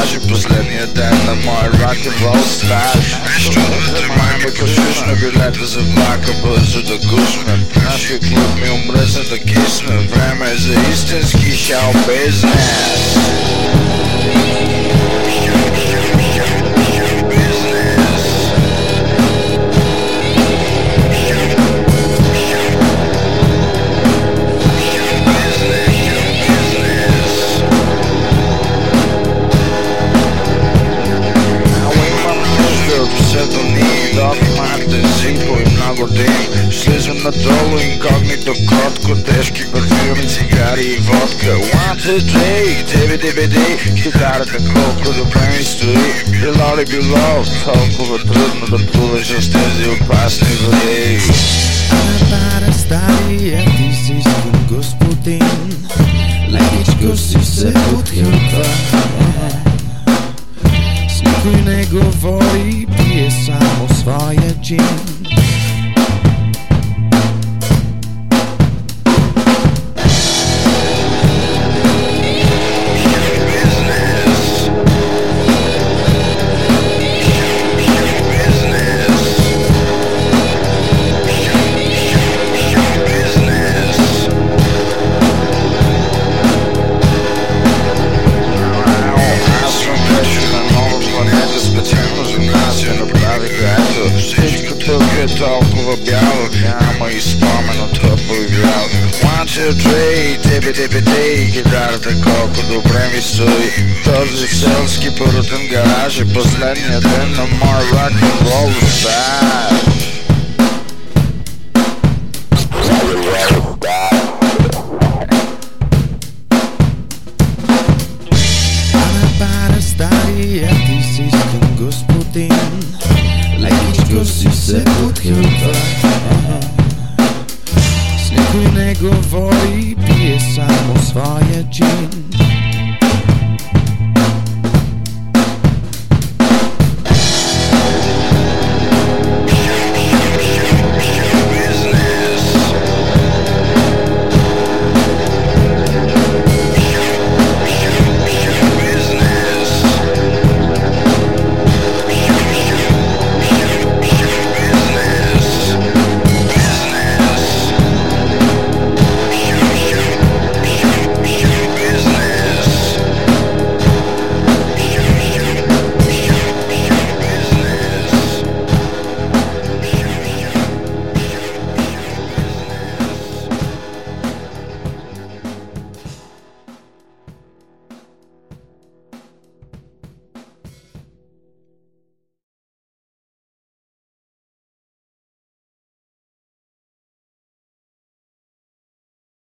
Leży pośredni jeden na moje rock and roll stash Mamy koszyczne bilety z oblaka, boże do górzmy Nasz klub mi umrze do kiszny Wiemy, że istnieński show biznes Докуманте, зимпо и много дим Слизам надолу инкогнито котко Тежки парфюми, цигари и водка. One, two, three, тебе DVD Китарата колко добре ми стои. Било ли било, толкова трудно да плуваш с тези опасни води. Стария ти си господин С никой не говори, пие само своя Тук толкова бяло Няма и спомен от вяло One, two, three, тебе, тебе, те Гитарата колко добре ми стои. Този селски порутен гараж е последния ден на мой рок-н-рол pod hrpa S nikoj ne govori, pije samo svaje džin.